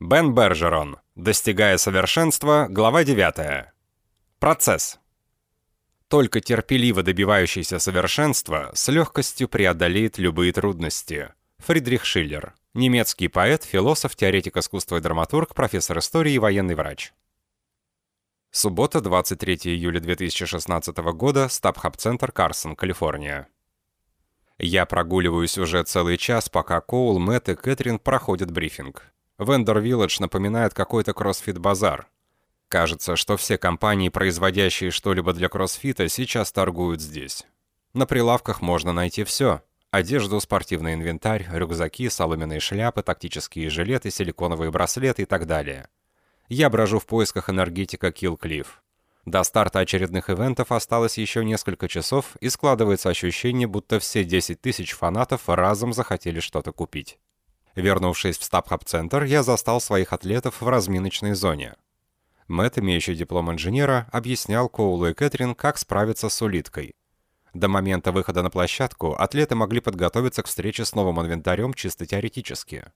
Бен Бержерон. Достигая совершенства. Глава 9. Процесс. Только терпеливо добивающийся совершенства с легкостью преодолеет любые трудности. Фридрих Шиллер. Немецкий поэт, философ, теоретик искусства и драматург, профессор истории и военный врач. Суббота, 23 июля 2016 года, Стабхаб-центр, Карсон, Калифорния. Я прогуливаюсь уже целый час, пока Коул, Мэтт и Кэтрин проходят брифинг. Вендор-Вилледж напоминает какой-то кроссфит-базар. Кажется, что все компании, производящие что-либо для кроссфита, сейчас торгуют здесь. На прилавках можно найти все. Одежду, спортивный инвентарь, рюкзаки, соломенные шляпы, тактические жилеты, силиконовые браслеты и так далее. Я брожу в поисках энергетика Kill Cliff. До старта очередных ивентов осталось еще несколько часов, и складывается ощущение, будто все 10 тысяч фанатов разом захотели что-то купить. Вернувшись в Стабхаб-центр, я застал своих атлетов в разминочной зоне. Мэтт, имеющий диплом инженера, объяснял Коулу и Кэтрин, как справиться с улиткой. До момента выхода на площадку атлеты могли подготовиться к встрече с новым инвентарем чисто теоретически.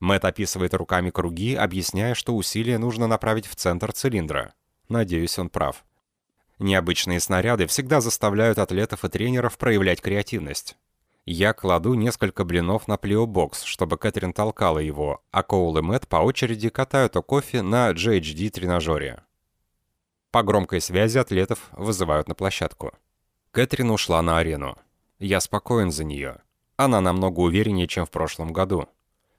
Мэтт описывает руками круги, объясняя, что усилие нужно направить в центр цилиндра. Надеюсь, он прав. Необычные снаряды всегда заставляют атлетов и тренеров проявлять креативность. Я кладу несколько блинов на плеобокс, чтобы Кэтрин толкала его, а Коул и Мэтт по очереди катают кофе на GHD-тренажере. По громкой связи атлетов вызывают на площадку. Кэтрин ушла на арену. Я спокоен за нее. Она намного увереннее, чем в прошлом году.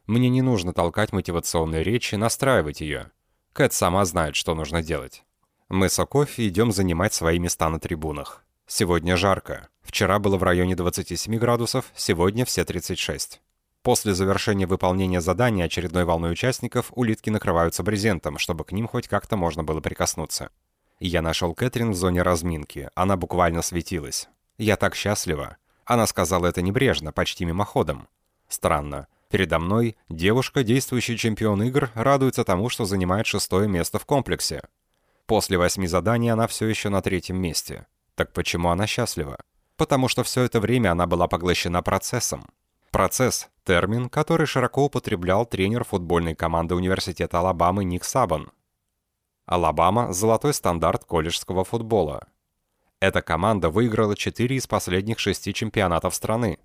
Мне не нужно толкать мотивационные речи, настраивать ее. Кэт сама знает, что нужно делать. Мы с Окофи идем занимать свои места на трибунах. Сегодня жарко. Вчера было в районе 27 градусов, сегодня все 36. После завершения выполнения задания очередной волной участников улитки накрываются брезентом, чтобы к ним хоть как-то можно было прикоснуться. Я нашел Кэтрин в зоне разминки. Она буквально светилась. Я так счастлива. Она сказала это небрежно, почти мимоходом. Странно. Передо мной девушка, действующий чемпион игр, радуется тому, что занимает шестое место в комплексе. После восьми заданий она все еще на третьем месте. Так почему она счастлива? Потому что все это время она была поглощена процессом. Процесс – термин, который широко употреблял тренер футбольной команды Университета Алабамы Ник Сабан. Алабама – золотой стандарт колледжского футбола. Эта команда выиграла 4 из последних шести чемпионатов страны.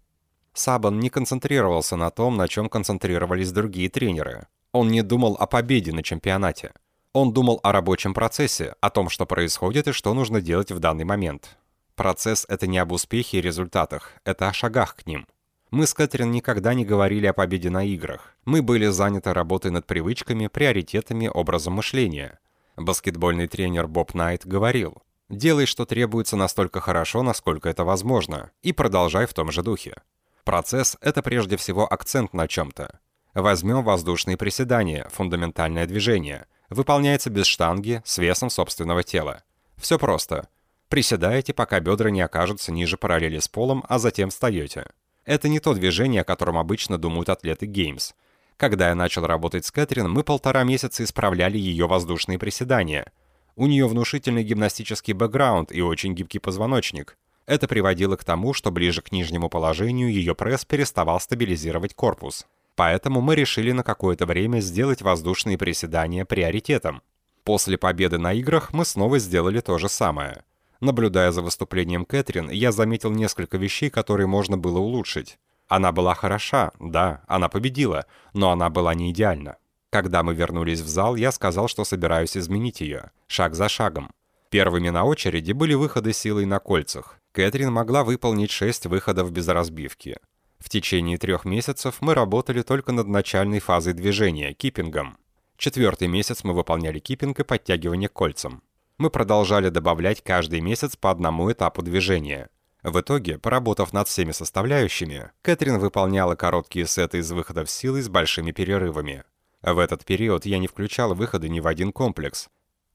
Сабан не концентрировался на том, на чем концентрировались другие тренеры. Он не думал о победе на чемпионате. Он думал о рабочем процессе, о том, что происходит и что нужно делать в данный момент. Процесс — это не об успехе и результатах, это о шагах к ним. Мы с Кэтрин никогда не говорили о победе на играх. Мы были заняты работой над привычками, приоритетами, образом мышления. Баскетбольный тренер Боб Найт говорил, «Делай, что требуется настолько хорошо, насколько это возможно, и продолжай в том же духе». Процесс — это прежде всего акцент на чем-то. Возьмем воздушные приседания, фундаментальное движение. Выполняется без штанги, с весом собственного тела. Все просто. Приседаете, пока бедра не окажутся ниже параллели с полом, а затем встаете. Это не то движение, о котором обычно думают атлеты Games. Когда я начал работать с Кэтрин, мы полтора месяца исправляли ее воздушные приседания. У нее внушительный гимнастический бэкграунд и очень гибкий позвоночник. Это приводило к тому, что ближе к нижнему положению ее пресс переставал стабилизировать корпус. Поэтому мы решили на какое-то время сделать воздушные приседания приоритетом. После победы на играх мы снова сделали то же самое. Наблюдая за выступлением Кэтрин, я заметил несколько вещей, которые можно было улучшить. Она была хороша, да, она победила, но она была не идеальна. Когда мы вернулись в зал, я сказал, что собираюсь изменить ее, шаг за шагом. Первыми на очереди были выходы силой на кольцах. Кэтрин могла выполнить шесть выходов без разбивки. В течение трех месяцев мы работали только над начальной фазой движения, киппингом. Четвертый месяц мы выполняли киппинг и подтягивание к кольцам мы продолжали добавлять каждый месяц по одному этапу движения. В итоге, поработав над всеми составляющими, Кэтрин выполняла короткие сеты из выходов силы с большими перерывами. В этот период я не включал выходы ни в один комплекс.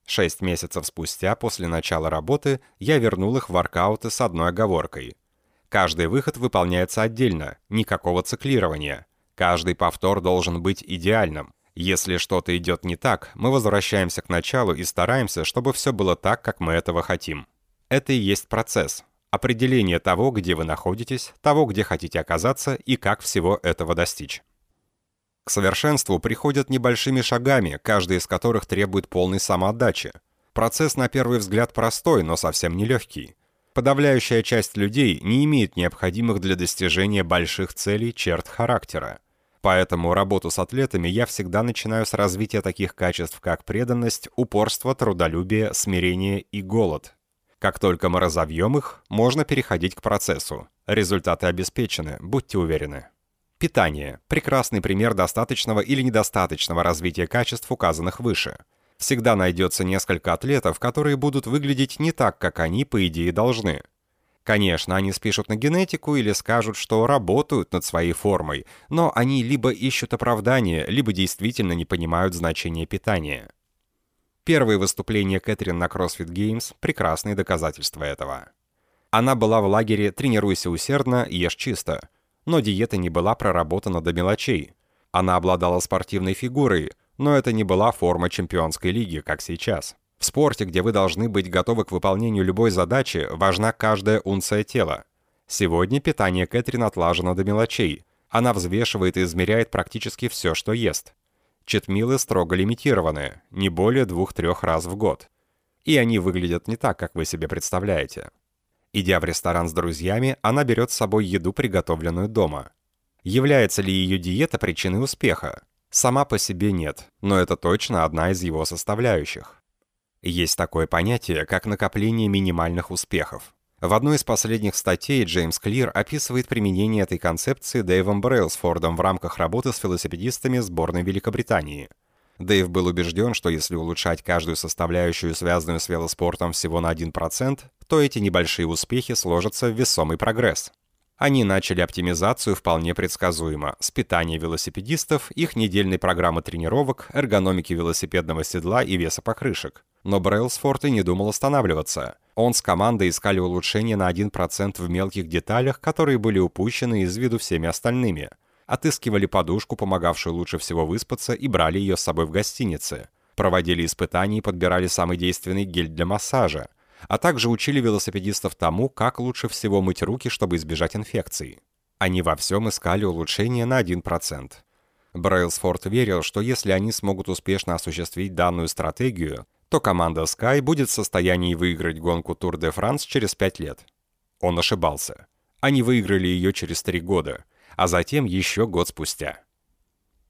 Шесть месяцев спустя, после начала работы, я вернул их в воркауты с одной оговоркой. Каждый выход выполняется отдельно, никакого циклирования. Каждый повтор должен быть идеальным. Если что-то идет не так, мы возвращаемся к началу и стараемся, чтобы все было так, как мы этого хотим. Это и есть процесс. Определение того, где вы находитесь, того, где хотите оказаться и как всего этого достичь. К совершенству приходят небольшими шагами, каждый из которых требует полной самоотдачи. Процесс на первый взгляд простой, но совсем не легкий. Подавляющая часть людей не имеет необходимых для достижения больших целей черт характера. Поэтому работу с атлетами я всегда начинаю с развития таких качеств, как преданность, упорство, трудолюбие, смирение и голод. Как только мы разовьем их, можно переходить к процессу. Результаты обеспечены, будьте уверены. Питание – прекрасный пример достаточного или недостаточного развития качеств, указанных выше. Всегда найдется несколько атлетов, которые будут выглядеть не так, как они, по идее, должны. Конечно, они спишут на генетику или скажут, что работают над своей формой, но они либо ищут оправдание, либо действительно не понимают значения питания. Первые выступления Кэтрин на CrossFit Games – прекрасные доказательства этого. Она была в лагере «Тренируйся усердно, ешь чисто», но диета не была проработана до мелочей. Она обладала спортивной фигурой, но это не была форма чемпионской лиги, как сейчас. В спорте, где вы должны быть готовы к выполнению любой задачи, важна каждая унция тела. Сегодня питание Кэтрин отлажено до мелочей. Она взвешивает и измеряет практически все, что ест. Четмилы строго лимитированы, не более двух-трех раз в год. И они выглядят не так, как вы себе представляете. Идя в ресторан с друзьями, она берет с собой еду, приготовленную дома. Является ли ее диета причиной успеха? Сама по себе нет, но это точно одна из его составляющих. Есть такое понятие, как накопление минимальных успехов. В одной из последних статей Джеймс Клир описывает применение этой концепции Дэйвом Брейлсфордом в рамках работы с велосипедистами сборной Великобритании – Дэйв был убежден, что если улучшать каждую составляющую, связанную с велоспортом, всего на 1%, то эти небольшие успехи сложатся в весомый прогресс. Они начали оптимизацию вполне предсказуемо, с питания велосипедистов, их недельной программы тренировок, эргономики велосипедного седла и веса покрышек. Но Брейлсфорд и не думал останавливаться. Он с командой искали улучшения на 1% в мелких деталях, которые были упущены из виду всеми остальными – отыскивали подушку, помогавшую лучше всего выспаться, и брали ее с собой в гостинице. Проводили испытания и подбирали самый действенный гель для массажа, а также учили велосипедистов тому, как лучше всего мыть руки, чтобы избежать инфекций. Они во всем искали улучшение на 1%. Брейлсфорд верил, что если они смогут успешно осуществить данную стратегию, то команда Sky будет в состоянии выиграть гонку Тур де Франс через 5 лет. Он ошибался. Они выиграли ее через 3 года, а затем еще год спустя.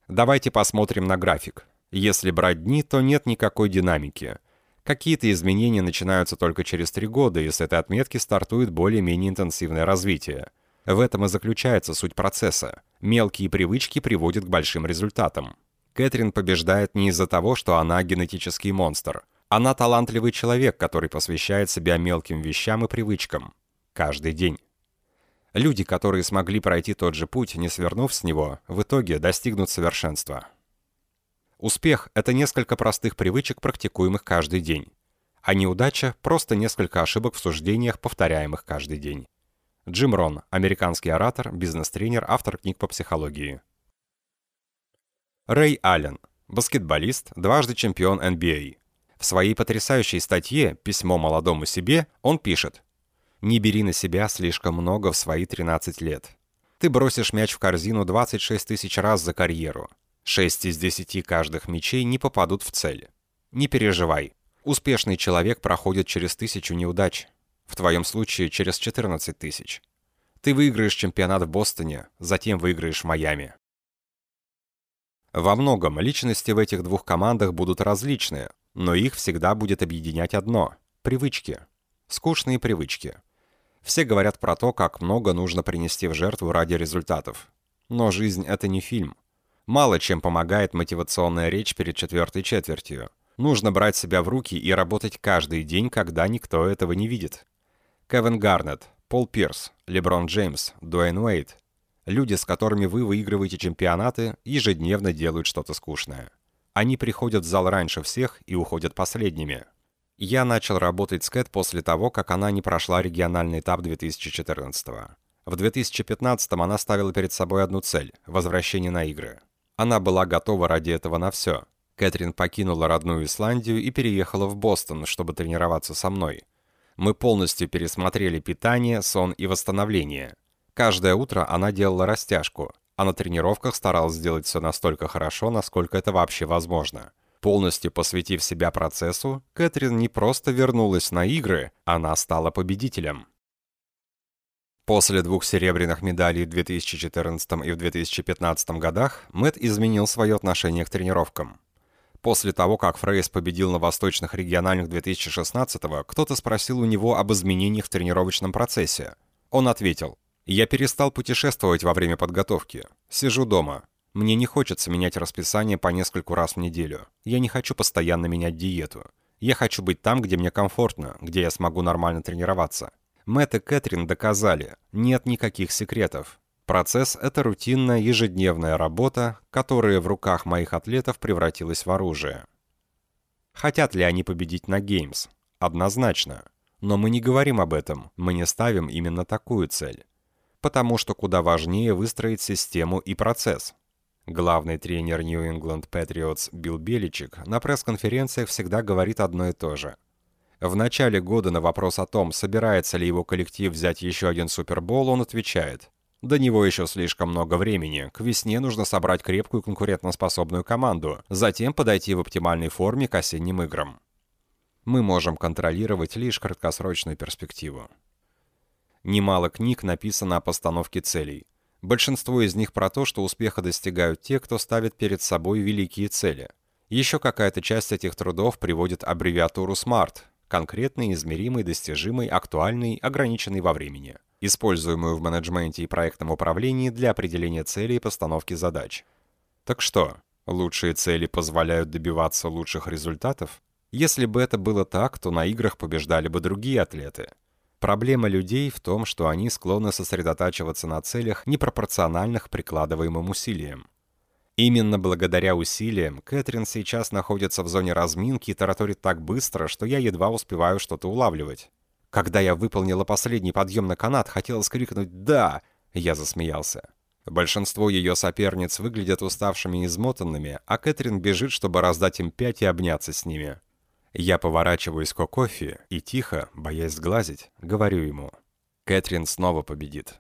Давайте посмотрим на график. Если брать дни, то нет никакой динамики. Какие-то изменения начинаются только через три года, и с этой отметки стартует более-менее интенсивное развитие. В этом и заключается суть процесса. Мелкие привычки приводят к большим результатам. Кэтрин побеждает не из-за того, что она генетический монстр. Она талантливый человек, который посвящает себя мелким вещам и привычкам. Каждый день. Люди, которые смогли пройти тот же путь, не свернув с него, в итоге достигнут совершенства. Успех — это несколько простых привычек, практикуемых каждый день. А неудача — просто несколько ошибок в суждениях, повторяемых каждый день. Джим Рон, американский оратор, бизнес-тренер, автор книг по психологии. Рэй Аллен, баскетболист, дважды чемпион NBA. В своей потрясающей статье «Письмо молодому себе» он пишет не бери на себя слишком много в свои 13 лет. Ты бросишь мяч в корзину 26 тысяч раз за карьеру. 6 из 10 каждых мячей не попадут в цель. Не переживай. Успешный человек проходит через тысячу неудач. В твоем случае через 14 тысяч. Ты выиграешь чемпионат в Бостоне, затем выиграешь в Майами. Во многом личности в этих двух командах будут различные, но их всегда будет объединять одно – привычки. Скучные привычки – все говорят про то, как много нужно принести в жертву ради результатов. Но жизнь — это не фильм. Мало чем помогает мотивационная речь перед четвертой четвертью. Нужно брать себя в руки и работать каждый день, когда никто этого не видит. Кевин Гарнетт, Пол Пирс, Леброн Джеймс, Дуэйн Уэйт. Люди, с которыми вы выигрываете чемпионаты, ежедневно делают что-то скучное. Они приходят в зал раньше всех и уходят последними. Я начал работать с Кэт после того, как она не прошла региональный этап 2014 -го. В 2015 она ставила перед собой одну цель – возвращение на игры. Она была готова ради этого на все. Кэтрин покинула родную Исландию и переехала в Бостон, чтобы тренироваться со мной. Мы полностью пересмотрели питание, сон и восстановление. Каждое утро она делала растяжку. а на тренировках старалась сделать все настолько хорошо, насколько это вообще возможно. Полностью посвятив себя процессу, Кэтрин не просто вернулась на игры, она стала победителем. После двух серебряных медалей в 2014 и в 2015 годах Мэтт изменил свое отношение к тренировкам. После того, как Фрейс победил на восточных региональных 2016-го, кто-то спросил у него об изменениях в тренировочном процессе. Он ответил, «Я перестал путешествовать во время подготовки. Сижу дома. Мне не хочется менять расписание по нескольку раз в неделю. Я не хочу постоянно менять диету. Я хочу быть там, где мне комфортно, где я смогу нормально тренироваться. Мэтт и Кэтрин доказали, нет никаких секретов. Процесс — это рутинная ежедневная работа, которая в руках моих атлетов превратилась в оружие. Хотят ли они победить на Геймс? Однозначно. Но мы не говорим об этом, мы не ставим именно такую цель. Потому что куда важнее выстроить систему и процесс. Главный тренер New England Patriots Билл Беличик на пресс-конференциях всегда говорит одно и то же. В начале года на вопрос о том, собирается ли его коллектив взять еще один Супербол, он отвечает. До него еще слишком много времени. К весне нужно собрать крепкую конкурентоспособную команду, затем подойти в оптимальной форме к осенним играм. Мы можем контролировать лишь краткосрочную перспективу. Немало книг написано о постановке целей. Большинство из них про то, что успеха достигают те, кто ставит перед собой великие цели. Еще какая-то часть этих трудов приводит аббревиатуру SMART – конкретный, измеримый, достижимый, актуальный, ограниченный во времени, используемую в менеджменте и проектном управлении для определения целей и постановки задач. Так что, лучшие цели позволяют добиваться лучших результатов? Если бы это было так, то на играх побеждали бы другие атлеты – Проблема людей в том, что они склонны сосредотачиваться на целях, непропорциональных прикладываемым усилиям. Именно благодаря усилиям Кэтрин сейчас находится в зоне разминки и тараторит так быстро, что я едва успеваю что-то улавливать. Когда я выполнила последний подъем на канат, хотела скрикнуть «Да!» Я засмеялся. Большинство ее соперниц выглядят уставшими и измотанными, а Кэтрин бежит, чтобы раздать им пять и обняться с ними. Я поворачиваюсь к кофе и тихо, боясь сглазить, говорю ему. Кэтрин снова победит.